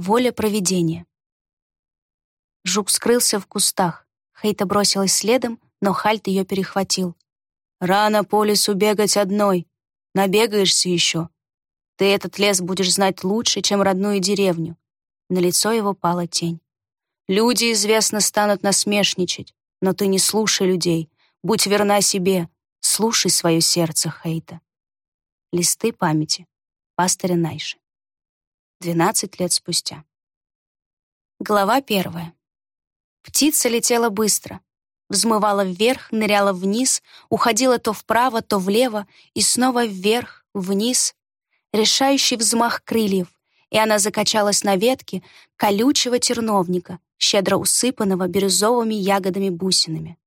Воля провидения. Жук скрылся в кустах. Хейта бросилась следом, но Хальт ее перехватил. «Рано по лесу бегать одной. Набегаешься еще. Ты этот лес будешь знать лучше, чем родную деревню». На лицо его пала тень. «Люди, известно, станут насмешничать, но ты не слушай людей. Будь верна себе. Слушай свое сердце, Хейта». Листы памяти. Пастыря Найши. Двенадцать лет спустя. Глава первая. Птица летела быстро. Взмывала вверх, ныряла вниз, уходила то вправо, то влево, и снова вверх, вниз. Решающий взмах крыльев, и она закачалась на ветке колючего терновника, щедро усыпанного бирюзовыми ягодами-бусинами.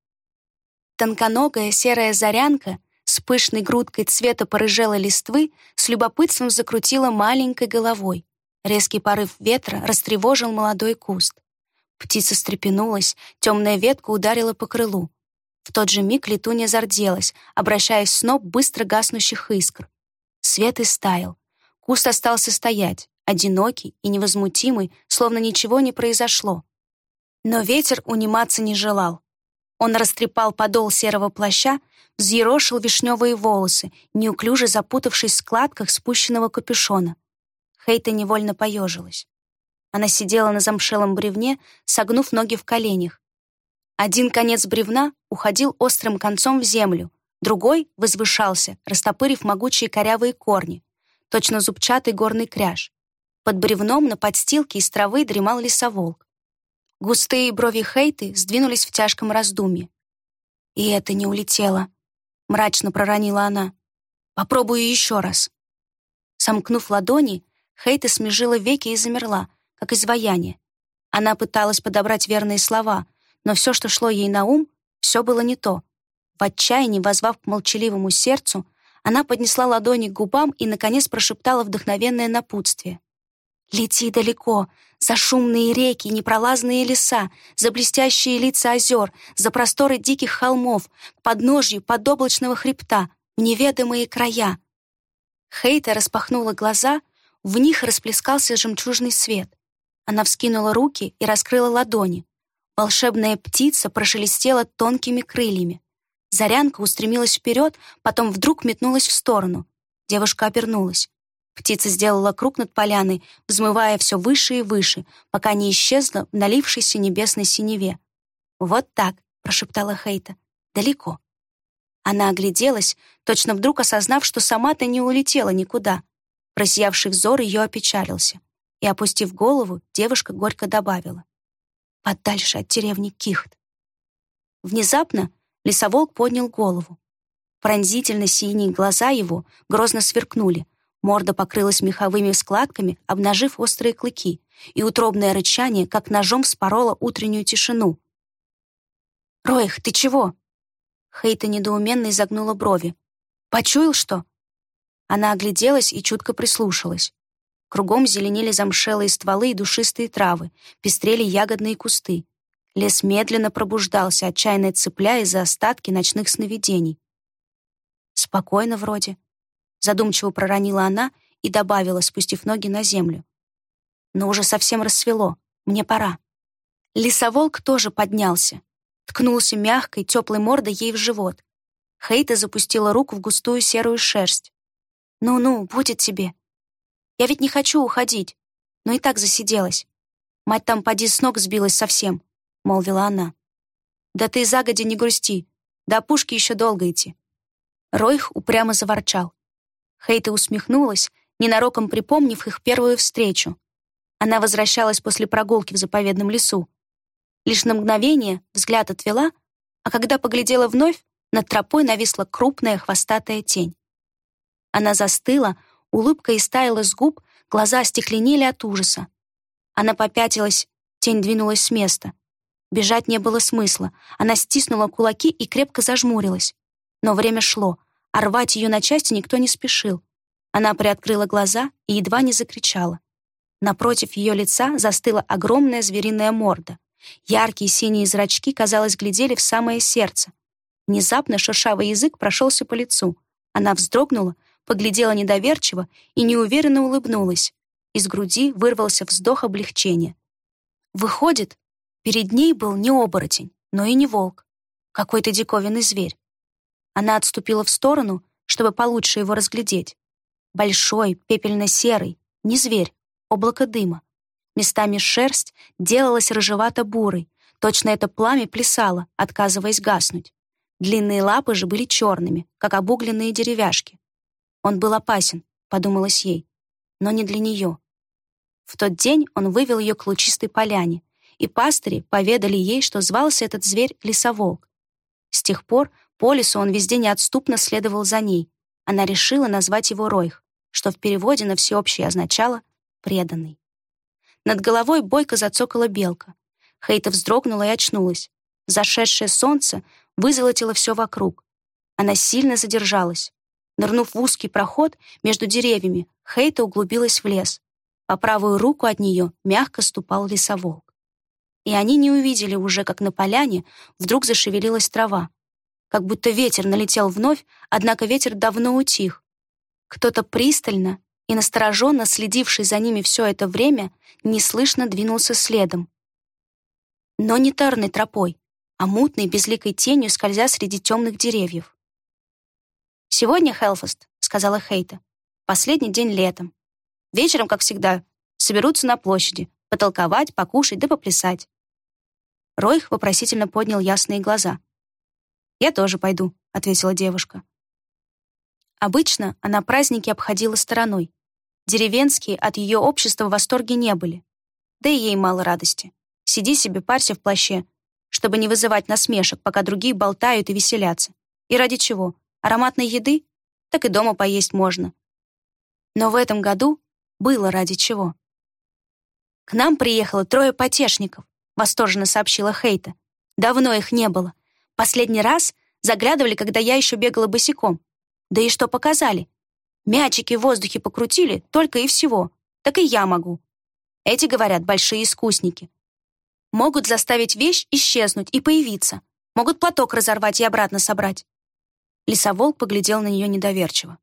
Тонконогая серая зарянка с пышной грудкой цвета порыжелой листвы с любопытством закрутила маленькой головой. Резкий порыв ветра растревожил молодой куст. Птица встрепенулась, темная ветка ударила по крылу. В тот же миг летунья зарделась, обращаясь в сноп быстро гаснущих искр. Свет истаял. Куст остался стоять, одинокий и невозмутимый, словно ничего не произошло. Но ветер униматься не желал. Он растрепал подол серого плаща, взъерошил вишневые волосы, неуклюже запутавшись в складках спущенного капюшона. Хейта невольно поежилась. Она сидела на замшелом бревне, согнув ноги в коленях. Один конец бревна уходил острым концом в землю, другой возвышался, растопырив могучие корявые корни, точно зубчатый горный кряж. Под бревном на подстилке из травы дремал лесоволк. Густые брови Хейты сдвинулись в тяжком раздумье. «И это не улетело», — мрачно проронила она. «Попробую еще раз». Сомкнув ладони, Хейта смежила веки и замерла, как изваяние. Она пыталась подобрать верные слова, но все, что шло ей на ум, все было не то. В отчаянии, возвав к молчаливому сердцу, она поднесла ладони к губам и, наконец, прошептала вдохновенное напутствие. «Лети далеко, за шумные реки, непролазные леса, за блестящие лица озер, за просторы диких холмов, к подножью подоблачного хребта, в неведомые края». Хейта распахнула глаза, в них расплескался жемчужный свет. Она вскинула руки и раскрыла ладони. Волшебная птица прошелестела тонкими крыльями. Зарянка устремилась вперед, потом вдруг метнулась в сторону. Девушка обернулась. Птица сделала круг над поляной, взмывая все выше и выше, пока не исчезла в налившейся небесной синеве. «Вот так», — прошептала Хейта, — «далеко». Она огляделась, точно вдруг осознав, что сама-то не улетела никуда. Просиявший взор ее опечалился и, опустив голову, девушка горько добавила. «Подальше от деревни Кихт». Внезапно лесоволк поднял голову. Пронзительно синие глаза его грозно сверкнули, морда покрылась меховыми складками, обнажив острые клыки, и утробное рычание, как ножом, спороло утреннюю тишину. «Роих, ты чего?» Хейта недоуменно изогнула брови. «Почуял что?» Она огляделась и чутко прислушалась. Кругом зеленели замшелые стволы и душистые травы, пестрели ягодные кусты. Лес медленно пробуждался, отчаянно цепляясь за остатки ночных сновидений. Спокойно вроде. Задумчиво проронила она и добавила, спустив ноги на землю. Но уже совсем рассвело. Мне пора. Лесоволк тоже поднялся. Ткнулся мягкой, теплой мордой ей в живот. Хейта запустила руку в густую серую шерсть. «Ну-ну, будет тебе», я ведь не хочу уходить, но и так засиделась. Мать там поди с ног сбилась совсем, — молвила она. Да ты загоди не грусти, до пушки еще долго идти. Ройх упрямо заворчал. Хейта усмехнулась, ненароком припомнив их первую встречу. Она возвращалась после прогулки в заповедном лесу. Лишь на мгновение взгляд отвела, а когда поглядела вновь, над тропой нависла крупная хвостатая тень. Она застыла, Улыбка истаяла с губ, глаза остекленели от ужаса. Она попятилась, тень двинулась с места. Бежать не было смысла. Она стиснула кулаки и крепко зажмурилась. Но время шло, а рвать ее на части никто не спешил. Она приоткрыла глаза и едва не закричала. Напротив ее лица застыла огромная звериная морда. Яркие синие зрачки, казалось, глядели в самое сердце. Внезапно шершавый язык прошелся по лицу. Она вздрогнула, поглядела недоверчиво и неуверенно улыбнулась. Из груди вырвался вздох облегчения. Выходит, перед ней был не оборотень, но и не волк. Какой-то диковинный зверь. Она отступила в сторону, чтобы получше его разглядеть. Большой, пепельно-серый, не зверь, облако дыма. Местами шерсть делалась рыжевато-бурой, точно это пламя плясало, отказываясь гаснуть. Длинные лапы же были черными, как обугленные деревяшки. Он был опасен, подумалось ей, но не для нее. В тот день он вывел ее к лучистой поляне, и пастыри поведали ей, что звался этот зверь лесоволк. С тех пор по лесу он везде неотступно следовал за ней. Она решила назвать его Ройх, что в переводе на всеобщее означало «преданный». Над головой бойко зацокала белка. Хейта вздрогнула и очнулась. Зашедшее солнце вызолотило все вокруг. Она сильно задержалась. Нырнув в узкий проход между деревьями, Хейта углубилась в лес. По правую руку от нее мягко ступал лесоволк. И они не увидели уже, как на поляне вдруг зашевелилась трава. Как будто ветер налетел вновь, однако ветер давно утих. Кто-то пристально и настороженно следивший за ними все это время неслышно двинулся следом. Но не тарной тропой, а мутной безликой тенью, скользя среди темных деревьев. «Сегодня, Хелфаст», — сказала Хейта, — «последний день летом. Вечером, как всегда, соберутся на площади, потолковать, покушать да поплясать». Ройх вопросительно поднял ясные глаза. «Я тоже пойду», — ответила девушка. Обычно она праздники обходила стороной. Деревенские от ее общества в восторге не были. Да и ей мало радости. Сиди себе, парься в плаще, чтобы не вызывать насмешек, пока другие болтают и веселятся. И ради чего? Ароматной еды? Так и дома поесть можно. Но в этом году было ради чего. «К нам приехало трое потешников», — восторженно сообщила Хейта. «Давно их не было. Последний раз заглядывали, когда я еще бегала босиком. Да и что показали? Мячики в воздухе покрутили, только и всего. Так и я могу. Эти, говорят, большие искусники. Могут заставить вещь исчезнуть и появиться. Могут платок разорвать и обратно собрать. Лисоволк поглядел на нее недоверчиво.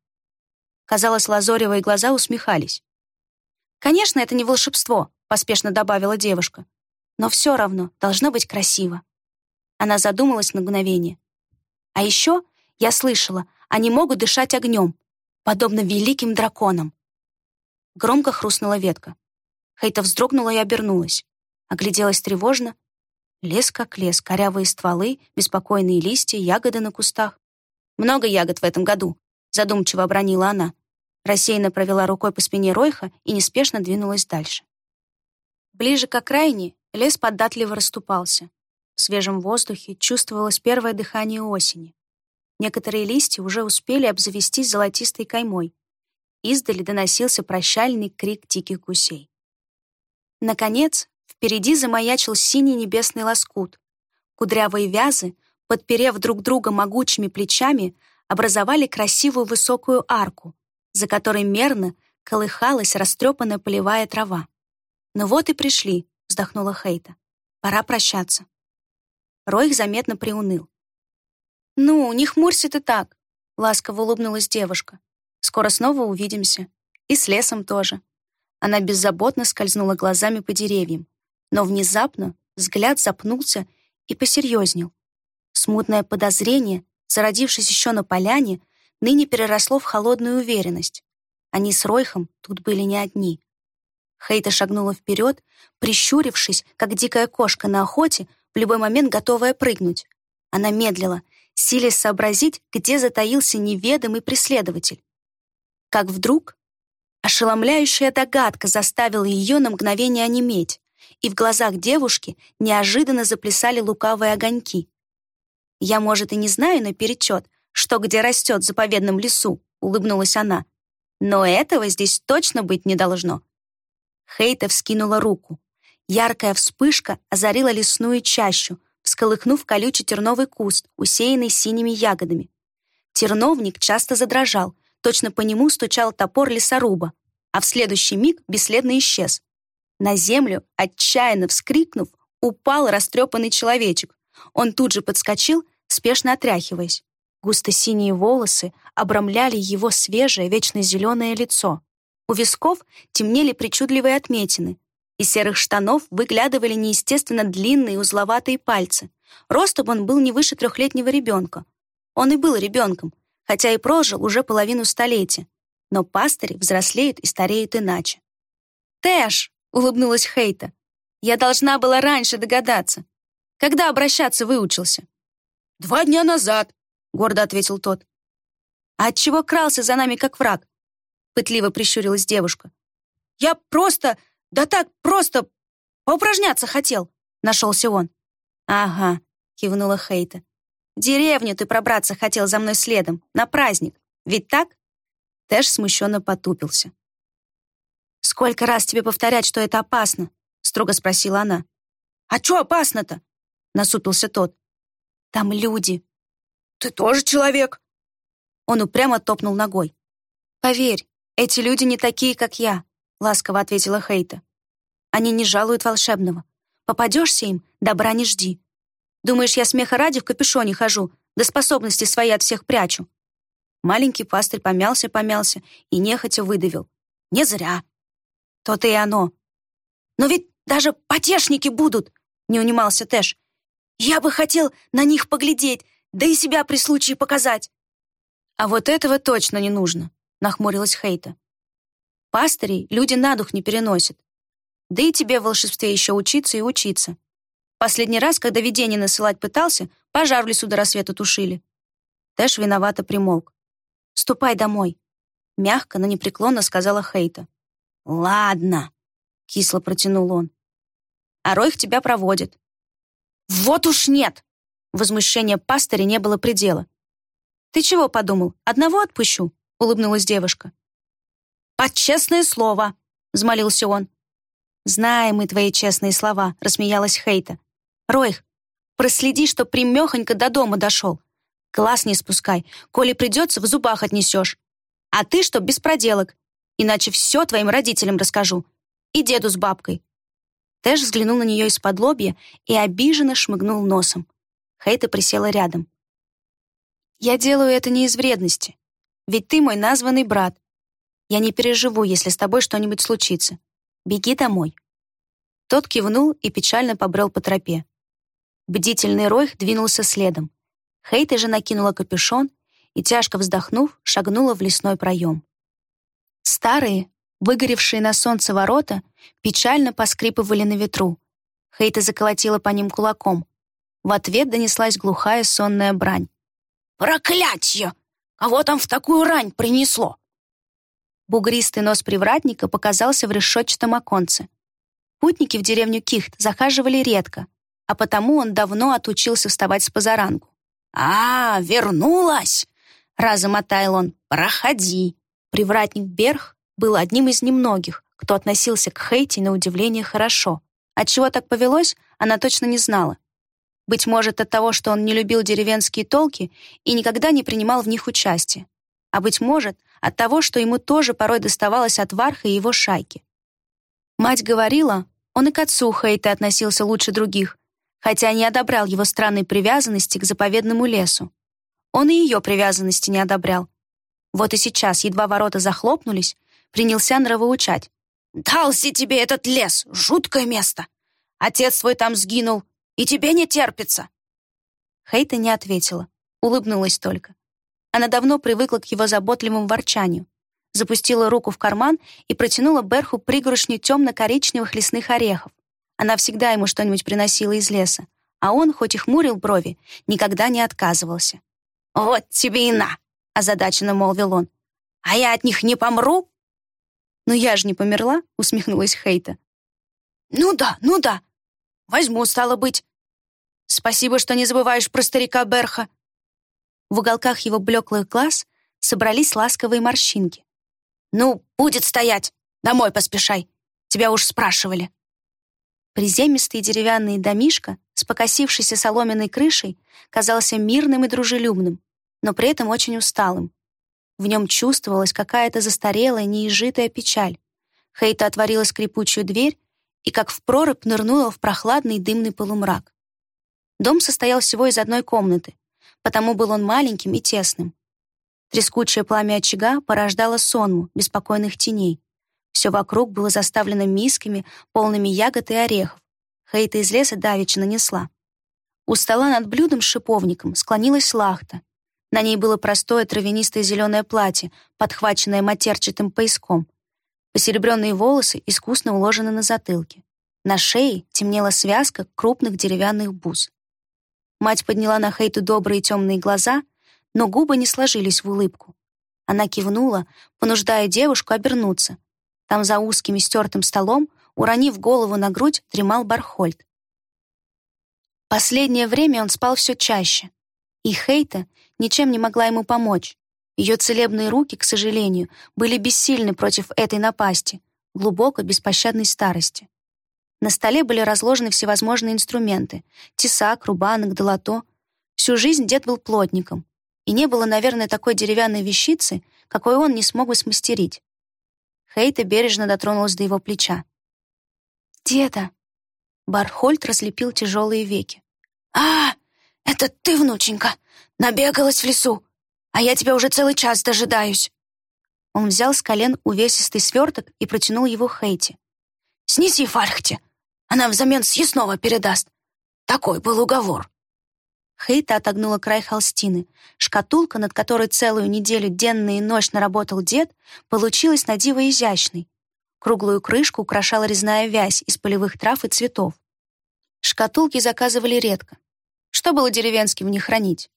Казалось, лазоревые глаза усмехались. «Конечно, это не волшебство», — поспешно добавила девушка. «Но все равно должно быть красиво». Она задумалась на мгновение. «А еще я слышала, они могут дышать огнем, подобно великим драконам». Громко хрустнула ветка. Хейта вздрогнула и обернулась. Огляделась тревожно. Лес как лес, корявые стволы, беспокойные листья, ягоды на кустах. «Много ягод в этом году», — задумчиво обронила она. Рассеянно провела рукой по спине Ройха и неспешно двинулась дальше. Ближе к окраине лес податливо расступался. В свежем воздухе чувствовалось первое дыхание осени. Некоторые листья уже успели обзавестись золотистой каймой. Издали доносился прощальный крик диких гусей. Наконец, Впереди замаячил синий небесный лоскут. Кудрявые вязы, подперев друг друга могучими плечами, образовали красивую высокую арку, за которой мерно колыхалась растрепанная полевая трава. «Ну вот и пришли», — вздохнула Хейта. «Пора прощаться». Ройх заметно приуныл. «Ну, не хмурься ты так», — ласково улыбнулась девушка. «Скоро снова увидимся. И с лесом тоже». Она беззаботно скользнула глазами по деревьям, но внезапно взгляд запнулся и посерьезнел. Смутное подозрение, зародившись еще на поляне, ныне переросло в холодную уверенность. Они с Ройхом тут были не одни. Хейта шагнула вперед, прищурившись, как дикая кошка на охоте, в любой момент готовая прыгнуть. Она медлила, силясь сообразить, где затаился неведомый преследователь. Как вдруг ошеломляющая догадка заставила ее на мгновение онеметь и в глазах девушки неожиданно заплясали лукавые огоньки. «Я, может, и не знаю наперечет, что где растет в заповедном лесу», — улыбнулась она. «Но этого здесь точно быть не должно». Хейта вскинула руку. Яркая вспышка озарила лесную чащу, всколыхнув колючий терновый куст, усеянный синими ягодами. Терновник часто задрожал, точно по нему стучал топор лесоруба, а в следующий миг бесследно исчез. На землю, отчаянно вскрикнув, упал растрепанный человечек. Он тут же подскочил, спешно отряхиваясь. Густо-синие волосы обрамляли его свежее, вечно зеленое лицо. У висков темнели причудливые отметины. Из серых штанов выглядывали неестественно длинные узловатые пальцы. Ростом он был не выше трехлетнего ребенка. Он и был ребенком, хотя и прожил уже половину столетия. Но пастыри взрослеют и стареют иначе. «Тэш!» — улыбнулась Хейта. «Я должна была раньше догадаться. Когда обращаться выучился?» «Два дня назад», — гордо ответил тот. «А отчего крался за нами, как враг?» — пытливо прищурилась девушка. «Я просто, да так просто поупражняться хотел», — нашелся он. «Ага», — кивнула Хейта. «В деревню ты пробраться хотел за мной следом, на праздник. Ведь так?» Тэш смущенно потупился. «Сколько раз тебе повторять, что это опасно?» — строго спросила она. «А что опасно-то?» — насупился тот. «Там люди». «Ты тоже человек?» Он упрямо топнул ногой. «Поверь, эти люди не такие, как я», — ласково ответила Хейта. «Они не жалуют волшебного. Попадешься им, добра не жди. Думаешь, я смеха ради в капюшоне хожу, да способности свои от всех прячу?» Маленький пастырь помялся-помялся и нехотя выдавил. «Не зря». «То-то и оно». «Но ведь даже потешники будут», — не унимался Тэш. «Я бы хотел на них поглядеть, да и себя при случае показать». «А вот этого точно не нужно», — нахмурилась Хейта. «Пастырей люди на дух не переносят. Да и тебе в волшебстве еще учиться и учиться. Последний раз, когда видение насылать пытался, пожар в лесу до рассвета тушили». Тэш виновато примолк. «Ступай домой», — мягко, но непреклонно сказала Хейта. «Ладно», — кисло протянул он. «А Ройх тебя проводит». «Вот уж нет!» Возмущения пастыря не было предела. «Ты чего подумал? Одного отпущу?» — улыбнулась девушка. «Под честное слово!» — взмолился он. «Знаем мы твои честные слова», — рассмеялась Хейта. «Ройх, проследи, чтоб примехонько до дома дошел. Глаз не спускай, коли придется, в зубах отнесешь. А ты чтоб без проделок, иначе все твоим родителям расскажу. И деду с бабкой». Тэш взглянул на нее из-под лобья и обиженно шмыгнул носом. Хейта присела рядом. Я делаю это не из вредности. Ведь ты мой названный брат. Я не переживу, если с тобой что-нибудь случится. Беги домой». Тот кивнул и печально побрел по тропе. Бдительный Ройх двинулся следом. Хейта же накинула капюшон и, тяжко вздохнув, шагнула в лесной проем. Старые, выгоревшие на солнце ворота, печально поскрипывали на ветру. Хейта заколотила по ним кулаком. В ответ донеслась глухая сонная брань. «Проклятье! Кого там в такую рань принесло?» Бугристый нос привратника показался в решетчатом оконце. Путники в деревню Кихт захаживали редко, а потому он давно отучился вставать с позаранку. «А, вернулась!» — разом оттаял он. «Проходи!» Привратник Берх был одним из немногих, кто относился к Хейти на удивление хорошо. Отчего так повелось, она точно не знала. Быть может, от того, что он не любил деревенские толки и никогда не принимал в них участие. А быть может, от того, что ему тоже порой доставалось от Варха и его шайки. Мать говорила, он и к отцу Хейта относился лучше других, хотя не одобрял его странной привязанности к заповедному лесу. Он и ее привязанности не одобрял. Вот и сейчас, едва ворота захлопнулись, принялся нравоучать. «Дался тебе этот лес, жуткое место. Отец твой там сгинул, и тебе не терпится!» Хейта не ответила, улыбнулась только. Она давно привыкла к его заботливому ворчанию. Запустила руку в карман и протянула Берху пригоршню темно-коричневых лесных орехов. Она всегда ему что-нибудь приносила из леса, а он, хоть и хмурил брови, никогда не отказывался. «Вот тебе и на!» — озадаченно молвил он. «А я от них не помру?» «Но я же не померла», — усмехнулась Хейта. «Ну да, ну да. Возьму, стало быть. Спасибо, что не забываешь про старика Берха». В уголках его блеклых глаз собрались ласковые морщинки. «Ну, будет стоять. Домой поспешай. Тебя уж спрашивали». Приземистый деревянный домишко с покосившейся соломенной крышей казался мирным и дружелюбным, но при этом очень усталым. В нем чувствовалась какая-то застарелая, неизжитая печаль. Хейта отворила скрипучую дверь и, как в прорубь, нырнула в прохладный дымный полумрак. Дом состоял всего из одной комнаты, потому был он маленьким и тесным. Трескучее пламя очага порождало сонму беспокойных теней. Все вокруг было заставлено мисками, полными ягод и орехов. Хейта из леса давеча нанесла. У стола над блюдом с шиповником склонилась лахта. На ней было простое травянистое зеленое платье, подхваченное матерчатым пояском. Посеребренные волосы искусно уложены на затылке. На шее темнела связка крупных деревянных бус. Мать подняла на Хейту добрые темные глаза, но губы не сложились в улыбку. Она кивнула, понуждая девушку обернуться. Там за узким стертым столом, уронив голову на грудь, дремал Бархольд. Последнее время он спал все чаще, и Хейта ничем не могла ему помочь. Ее целебные руки, к сожалению, были бессильны против этой напасти, глубокой беспощадной старости. На столе были разложены всевозможные инструменты — тесак, рубанок, долото. Всю жизнь дед был плотником, и не было, наверное, такой деревянной вещицы, какой он не смог бы смастерить. Хейта бережно дотронулась до его плеча. «Деда!» Бархольд разлепил тяжелые веки. «А, это ты, внученька, набегалась в лесу, а я тебя уже целый час дожидаюсь». Он взял с колен увесистый сверток и протянул его Хейте. «Снеси Фальхте, она взамен съестного передаст. Такой был уговор». Хейта отогнула край холстины. Шкатулка, над которой целую неделю денно и ночно работал дед, получилась на диво изящной. Круглую крышку украшала резная вязь из полевых трав и цветов. Шкатулки заказывали редко. Что было деревенским них хранить?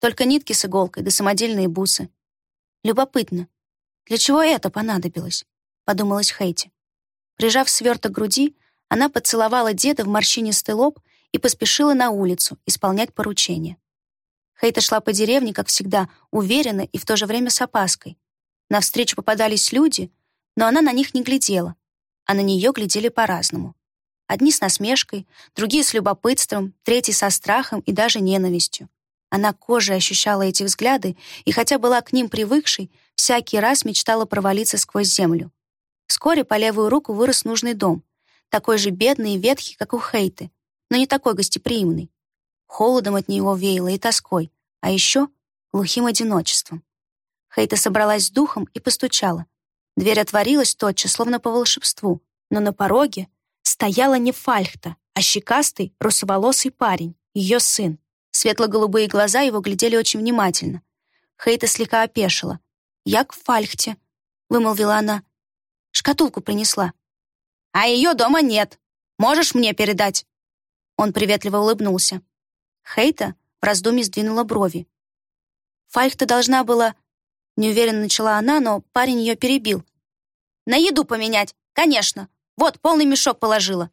Только нитки с иголкой да самодельные бусы. Любопытно, для чего это понадобилось? Подумалась Хейти. Прижав сверток к груди, она поцеловала деда в морщинистый лоб и поспешила на улицу исполнять поручение. Хейта шла по деревне, как всегда, уверенно и в то же время с опаской. Навстречу попадались люди, но она на них не глядела, а на нее глядели по-разному. Одни с насмешкой, другие с любопытством, третьи со страхом и даже ненавистью. Она кожей ощущала эти взгляды и, хотя была к ним привыкшей, всякий раз мечтала провалиться сквозь землю. Вскоре по левую руку вырос нужный дом, такой же бедный и ветхий, как у Хейты, но не такой гостеприимный. Холодом от него веяло и тоской, а еще глухим одиночеством. Хейта собралась с духом и постучала. Дверь отворилась тотчас, словно по волшебству, но на пороге стояла не Фальхта, а щекастый, русоволосый парень, ее сын. Светло-голубые глаза его глядели очень внимательно. Хейта слегка опешила. «Я к Фальхте», — вымолвила она. «Шкатулку принесла». «А ее дома нет. Можешь мне передать?» Он приветливо улыбнулся. Хейта в раздумье сдвинула брови. Фальхта должна была Неуверенно начала она, но парень ее перебил. «На еду поменять, конечно. Вот, полный мешок положила».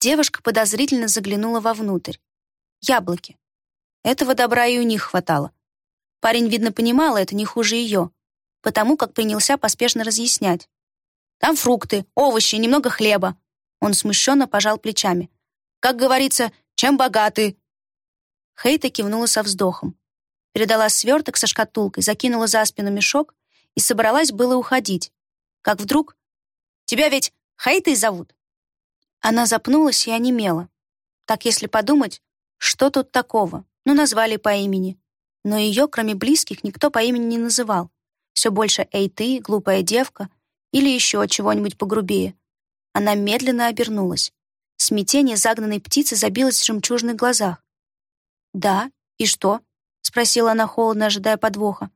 Девушка подозрительно заглянула вовнутрь. Яблоки. Этого добра и у них хватало. Парень, видно, понимал это не хуже ее, потому как принялся поспешно разъяснять. «Там фрукты, овощи, немного хлеба». Он смущенно пожал плечами. «Как говорится, чем богаты?» Хейта кивнула со вздохом передала сверток со шкатулкой, закинула за спину мешок и собралась было уходить. Как вдруг... «Тебя ведь Хейтой зовут?» Она запнулась и онемела. Так, если подумать, что тут такого? Ну, назвали по имени. Но ее, кроме близких, никто по имени не называл. Все больше «Эй, ты, глупая девка» или еще чего-нибудь погрубее. Она медленно обернулась. Смятение загнанной птицы забилось в жемчужных глазах. «Да, и что?» — спросила она холодно, ожидая подвоха.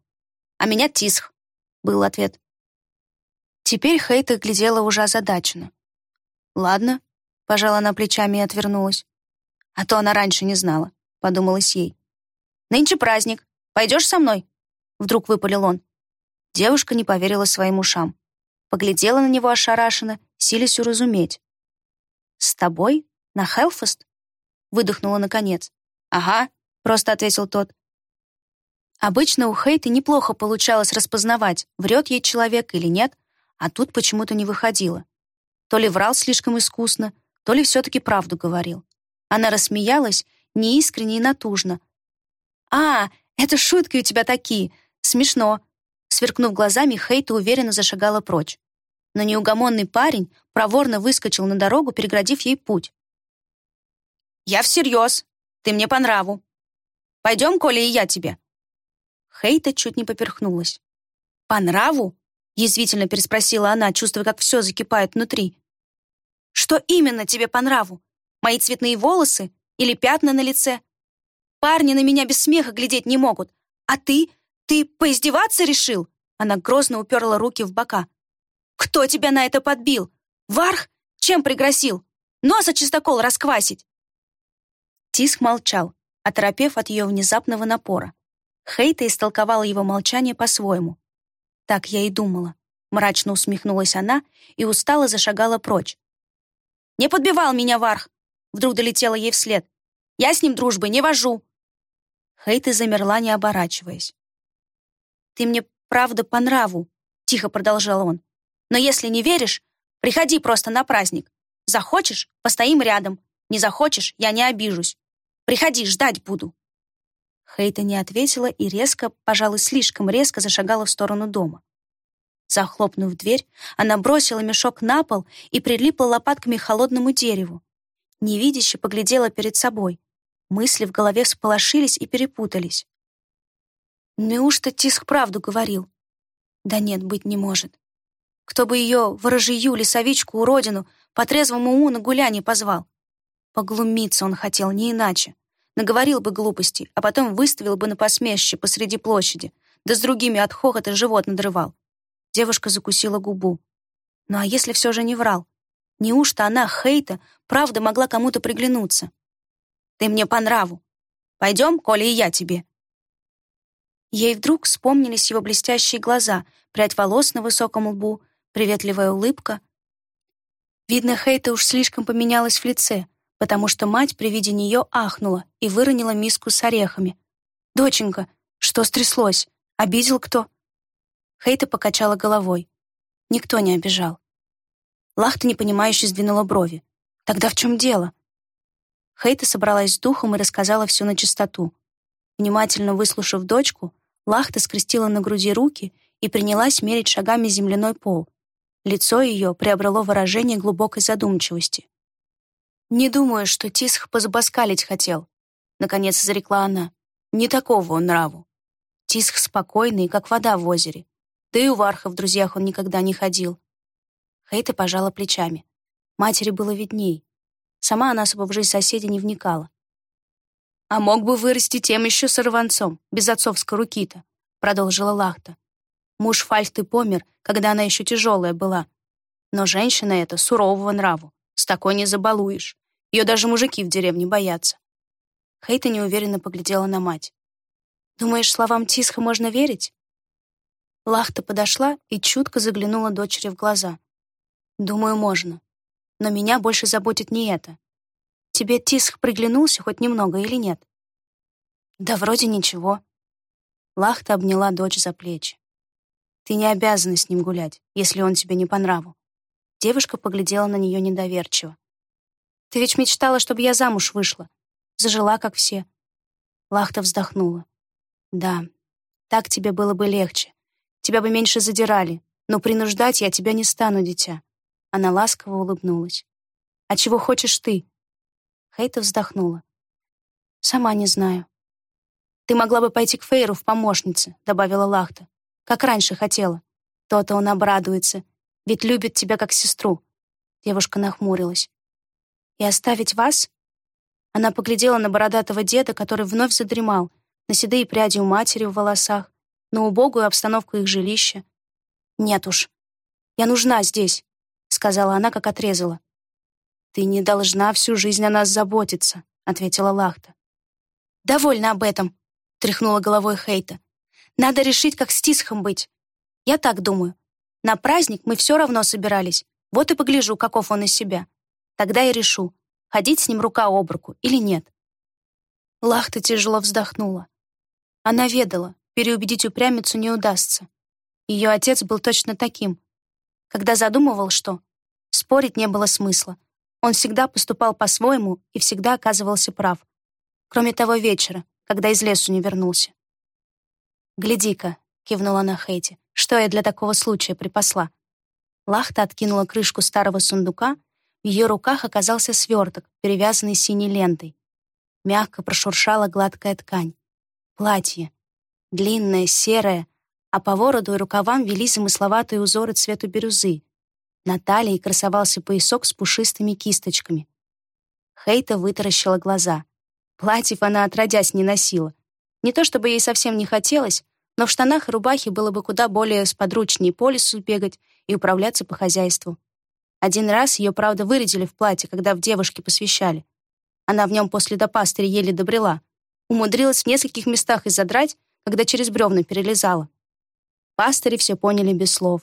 «А меня Тисх», — был ответ. Теперь Хейта глядела уже озадаченно. «Ладно», — пожала она плечами и отвернулась. «А то она раньше не знала», — подумалось ей. «Нынче праздник. Пойдешь со мной?» Вдруг выпалил он. Девушка не поверила своим ушам. Поглядела на него ошарашенно, силясь уразуметь. «С тобой? На Хелфест?» Выдохнула наконец. «Ага», — просто ответил тот. Обычно у Хейты неплохо получалось распознавать, врет ей человек или нет, а тут почему-то не выходило. То ли врал слишком искусно, то ли все-таки правду говорил. Она рассмеялась, неискренне и натужно. «А, это шутки у тебя такие! Смешно!» Сверкнув глазами, Хейта уверенно зашагала прочь. Но неугомонный парень проворно выскочил на дорогу, переградив ей путь. «Я всерьез! Ты мне по нраву! Пойдем, Коля, и я тебе!» Хейта чуть не поперхнулась. «По нраву? Язвительно переспросила она, чувствуя, как все закипает внутри. «Что именно тебе по нраву? Мои цветные волосы или пятна на лице? Парни на меня без смеха глядеть не могут. А ты? Ты поиздеваться решил?» Она грозно уперла руки в бока. «Кто тебя на это подбил? Варх? Чем пригрозил? Носа чистокол расквасить!» Тиск молчал, оторопев от ее внезапного напора. Хейта истолковала его молчание по-своему. Так я и думала. Мрачно усмехнулась она и устало зашагала прочь. «Не подбивал меня, Варх!» Вдруг долетела ей вслед. «Я с ним дружбы не вожу!» Хейта замерла, не оборачиваясь. «Ты мне правда по нраву», — тихо продолжал он. «Но если не веришь, приходи просто на праздник. Захочешь — постоим рядом. Не захочешь — я не обижусь. Приходи, ждать буду». Хейта не ответила и резко, пожалуй, слишком резко зашагала в сторону дома. Захлопнув дверь, она бросила мешок на пол и прилипла лопатками к холодному дереву. Невидяще поглядела перед собой. Мысли в голове всполошились и перепутались. Неужто Тиск правду говорил? Да нет, быть не может. Кто бы ее, ворожью, лесовичку, уродину, по трезвому уму на гуляние позвал? Поглумиться он хотел, не иначе. Наговорил бы глупостей, а потом выставил бы на посмешище посреди площади, да с другими от хохота живот надрывал. Девушка закусила губу. Ну а если все же не врал? Неужто она, Хейта, правда могла кому-то приглянуться? Ты мне по нраву. Пойдем, Коля, и я тебе. Ей вдруг вспомнились его блестящие глаза, прядь волос на высоком лбу, приветливая улыбка. Видно, Хейта уж слишком поменялась в лице, потому что мать при виде нее ахнула и выронила миску с орехами. «Доченька, что стряслось? Обидел кто?» Хейта покачала головой. Никто не обижал. Лахта непонимающе сдвинула брови. «Тогда в чем дело?» Хейта собралась с духом и рассказала все на чистоту. Внимательно выслушав дочку, Лахта скрестила на груди руки и принялась мерить шагами земляной пол. Лицо ее приобрело выражение глубокой задумчивости. «Не думаю, что Тисх позабаскалить хотел», — наконец зарекла она. «Не такого он нраву. Тисх спокойный, как вода в озере. Да и у Варха в друзьях он никогда не ходил». Хейта пожала плечами. Матери было видней. Сама она особо в жизнь соседей не вникала. «А мог бы вырасти тем еще сорванцом, без отцовской руки-то», — продолжила Лахта. Муж Фальты помер, когда она еще тяжелая была. Но женщина эта сурового нраву. С такой не забалуешь. Ее даже мужики в деревне боятся. Хейта неуверенно поглядела на мать. «Думаешь, словам Тисха можно верить?» Лахта подошла и чутко заглянула дочери в глаза. «Думаю, можно. Но меня больше заботит не это. Тебе Тисх приглянулся хоть немного или нет?» «Да вроде ничего». Лахта обняла дочь за плечи. «Ты не обязана с ним гулять, если он тебе не по нраву». Девушка поглядела на нее недоверчиво. Ты ведь мечтала, чтобы я замуж вышла. Зажила, как все. Лахта вздохнула. Да, так тебе было бы легче. Тебя бы меньше задирали. Но принуждать я тебя не стану, дитя. Она ласково улыбнулась. А чего хочешь ты? Хейта вздохнула. Сама не знаю. Ты могла бы пойти к Фейру в помощнице, добавила Лахта. Как раньше хотела. То-то он обрадуется. Ведь любит тебя как сестру. Девушка нахмурилась. И оставить вас? Она поглядела на бородатого деда, который вновь задремал, на седые пряди у матери в волосах, на убогую обстановку их жилища. «Нет уж, я нужна здесь», — сказала она, как отрезала. «Ты не должна всю жизнь о нас заботиться», — ответила Лахта. «Довольно об этом», — тряхнула головой Хейта. «Надо решить, как с Тисхом быть. Я так думаю. На праздник мы все равно собирались. Вот и погляжу, каков он из себя. Тогда я решу, ходить с ним рука об руку или нет. Лахта тяжело вздохнула. Она ведала, переубедить упрямицу не удастся. Ее отец был точно таким. Когда задумывал что, спорить не было смысла. Он всегда поступал по-своему и всегда оказывался прав. Кроме того вечера, когда из лесу не вернулся. «Гляди-ка», — кивнула на Хейти, — «что я для такого случая припасла?» Лахта откинула крышку старого сундука в ее руках оказался сверток, перевязанный синей лентой. Мягко прошуршала гладкая ткань. Платье. Длинное, серое. а по вороду и рукавам вели замысловатые узоры цвету бирюзы. На талии красовался поясок с пушистыми кисточками. Хейта вытаращила глаза. Платьев она отродясь не носила. Не то чтобы ей совсем не хотелось, но в штанах и рубахе было бы куда более сподручнее по лесу бегать и управляться по хозяйству. Один раз ее, правда, вырядили в платье, когда в девушке посвящали. Она в нем после допастыря еле добрела. Умудрилась в нескольких местах и задрать, когда через бревна перелезала. Пастыри все поняли без слов.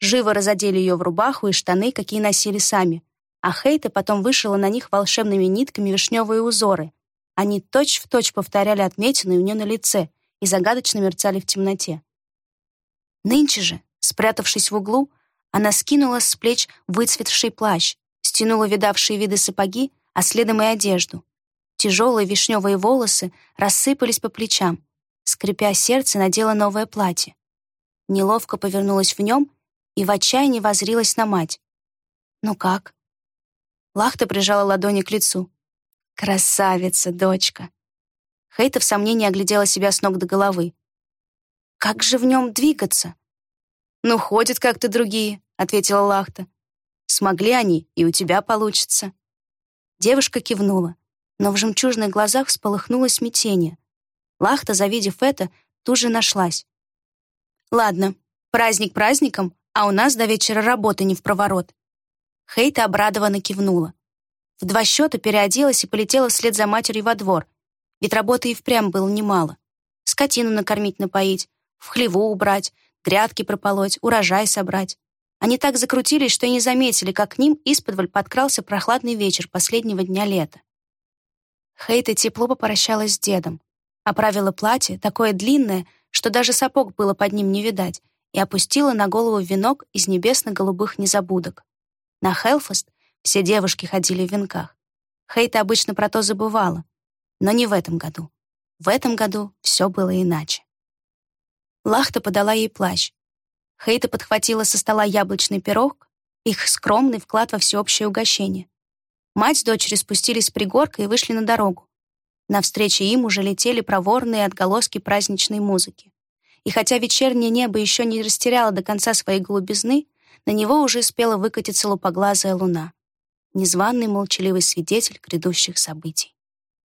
Живо разодели ее в рубаху и штаны, какие носили сами, а Хейта потом вышила на них волшебными нитками вишневые узоры. Они точь-в-точь точь повторяли отметины у нее на лице и загадочно мерцали в темноте. Нынче же, спрятавшись в углу, она скинула с плеч выцветший плащ, стянула видавшие виды сапоги, а следом и одежду. Тяжелые вишневые волосы рассыпались по плечам. Скрипя сердце, надела новое платье. Неловко повернулась в нем и в отчаянии возрилась на мать. «Ну как?» Лахта прижала ладони к лицу. «Красавица, дочка!» Хейта в сомнении оглядела себя с ног до головы. «Как же в нем двигаться?» «Ну, ходят как-то другие», — ответила Лахта. «Смогли они, и у тебя получится». Девушка кивнула, но в жемчужных глазах всполыхнуло смятение. Лахта, завидев это, тут же нашлась. «Ладно, праздник праздником, а у нас до вечера работы не в проворот». Хейта обрадованно кивнула. В два счета переоделась и полетела вслед за матерью во двор, ведь работы и впрямь было немало. Скотину накормить-напоить, в хлеву убрать, грядки прополоть, урожай собрать. Они так закрутились, что и не заметили, как к ним исподволь подкрался прохладный вечер последнего дня лета. Хейта тепло попрощалась с дедом, оправила платье, такое длинное, что даже сапог было под ним не видать, и опустила на голову венок из небесно-голубых незабудок. На Хелфаст все девушки ходили в венках. Хейта обычно про то забывала, но не в этом году. В этом году все было иначе. Лахта подала ей плащ, Хейта подхватила со стола яблочный пирог, их скромный вклад во всеобщее угощение. Мать с дочерью спустились с пригорка и вышли на дорогу. Навстречу им уже летели проворные отголоски праздничной музыки. И хотя вечернее небо еще не растеряло до конца своей голубизны, на него уже успела выкатиться лупоглазая луна, незваный молчаливый свидетель грядущих событий.